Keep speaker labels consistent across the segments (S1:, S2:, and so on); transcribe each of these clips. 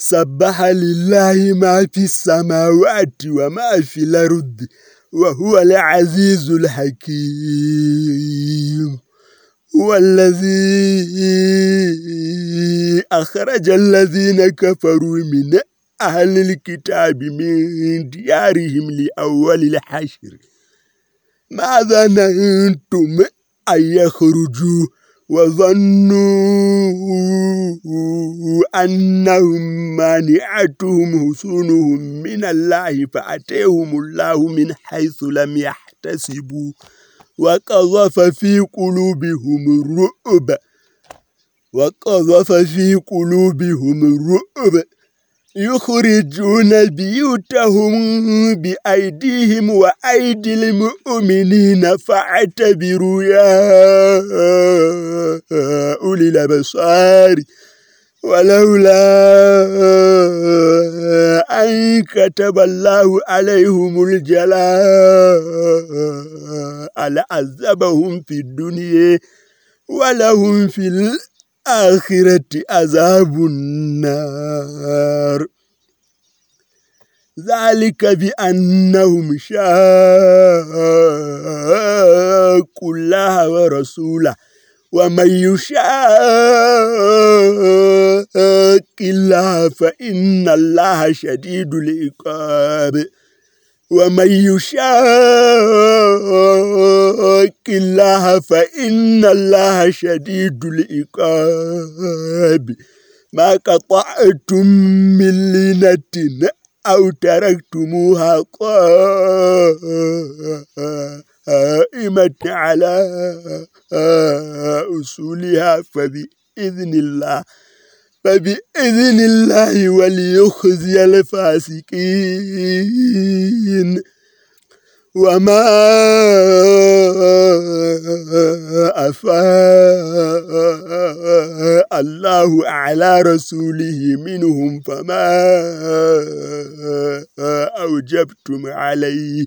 S1: سبح لله ما في السماوات وما في الأرض وهو العزيز الحكيم. هو الذي أخرج الذين كفروا من أهل الكتاب من ديارهم لأول الحشر. ماذا ننتم أن يخرجوا وظنوا أنهم مانعتهم حسونهم من الله فأتيهم الله من حيث لم يحتسبوا وقذف في قلوبهم الرؤب وقذف في قلوبهم الرؤب يخرجون بيوتهم بأيديهم وأيدي المؤمنين فاعتبروا يا أولي الأبصار ولولا أن كتب الله عليهم الجلاء لعذبهم في الدنيا ولهم في الآخرة عذاب النار. ذلك بأنهم شاقوا الله ورسوله. ومن يشاق الله فإن الله شديد العقاب. ومن يشاق الله فإن الله شديد العقاب. ما قطعتم من لينة أو تركتموها قائمة على أصولها فبإذن الله. فبإذن الله وليخزي الفاسقين. وما أفاء الله على رسوله منهم فما أوجبتم عليه.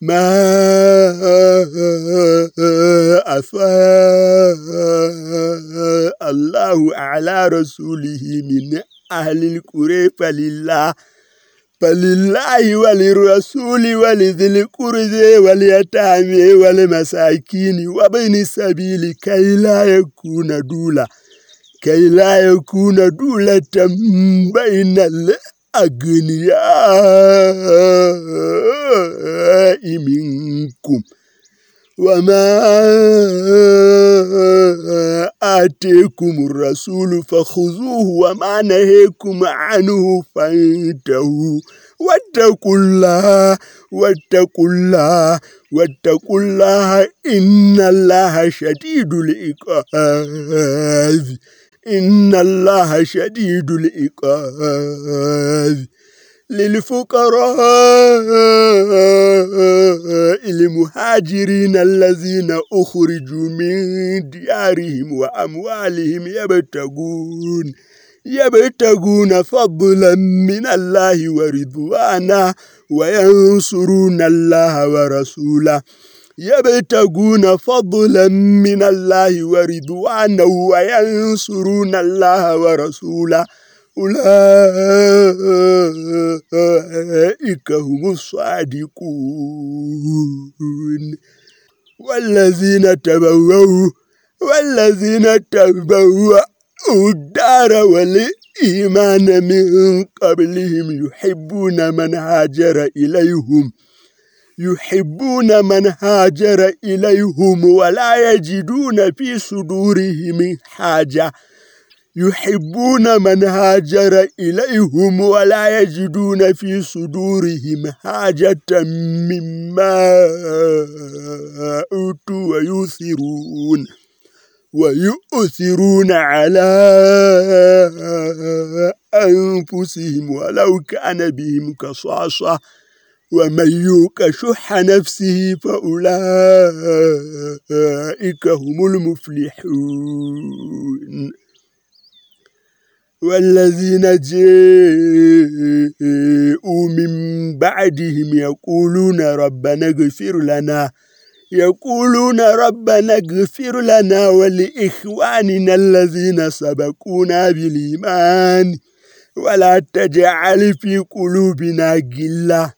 S1: ما أفاء الله على رسوله من أهل القرى فلله فلله وللرسول ولذي القرد واليتامى والمساكين وبين السبيل كي لا يكون دولا كي لا يكون دولة بين الأغنياء منكم وما آتيكم الرسول فخذوه وما نهيكم عنه فانتهوا واتقوا الله واتقوا الله واتقوا الله إن الله شديد العقاب. إن الله شديد العقاب للفقراء المهاجرين الذين أخرجوا من ديارهم وأموالهم يبتغون يبتغون فضلا من الله ورضوانا وينصرون الله ورسوله. يبتغون فضلا من الله ورضوانا وينصرون الله ورسوله. أولئك هم الصادقون. والذين تبوأوا والذين تبوأوا الدار والإيمان من قبلهم يحبون من هاجر إليهم. يحبون من هاجر إليهم ولا يجدون في صدورهم حاجة. يحبون من هاجر إليهم ولا يجدون في صدورهم حاجة مما أوتوا ويثرون ويؤثرون على أنفسهم ولو كان بهم كصاصة ومن يوك شح نفسه فأولئك هم المفلحون. والذين جاءوا من بعدهم يقولون ربنا اغفر لنا يقولون ربنا اغفر لنا ولإخواننا الذين سبقونا بالإيمان. ولا تجعل في قلوبنا غلا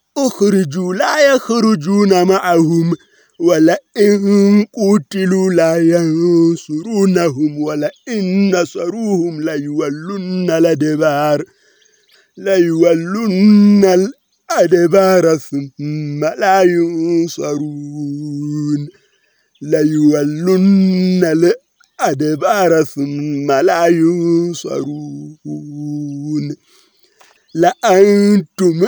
S1: أخرجوا لا يخرجون معهم ولئن قتلوا لا ينصرونهم ولئن نصروهم ليولن الأدبار ليولن الأدبار ثم لا ينصرون ليولن الأدبار ثم لا ينصرون. لأنتم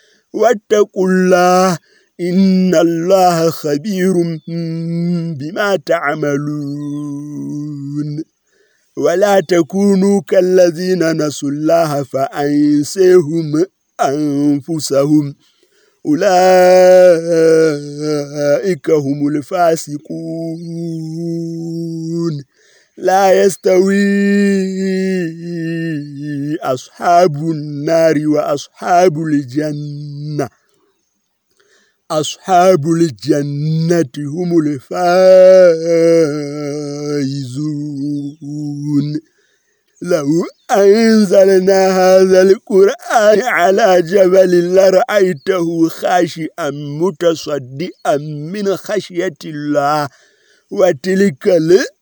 S1: واتقوا الله إن الله خبير بما تعملون. ولا تكونوا كالذين نسوا الله فأنسيهم أنفسهم. أولئك هم الفاسقون. لا يستوي أصحاب النار وأصحاب الجنة. أصحاب الجنة هم الفائزون. لو أنزلنا هذا القرآن على جبل لرأيته خاشئا متصدئا من خشية الله. وتلك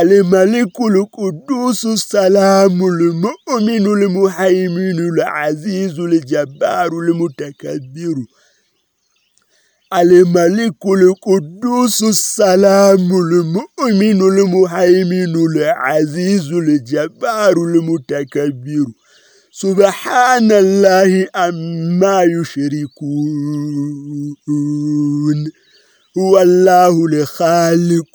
S1: الملك القدوس السلام المؤمن المهيمن العزيز الجبار المتكبر الملك القدوس السلام المؤمن المهيمن العزيز الجبار المتكبر سبحان الله أما يشركون هو الله الخالق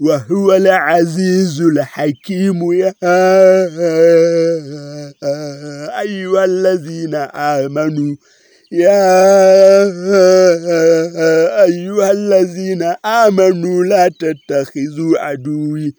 S1: وهو العزيز الحكيم يا أيها الذين آمنوا يا أيها الذين آمنوا لا تتخذوا عدوي